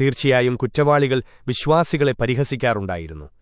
തീർച്ചയായും കുറ്റവാളികൾ വിശ്വാസികളെ പരിഹസിക്കാറുണ്ടായിരുന്നു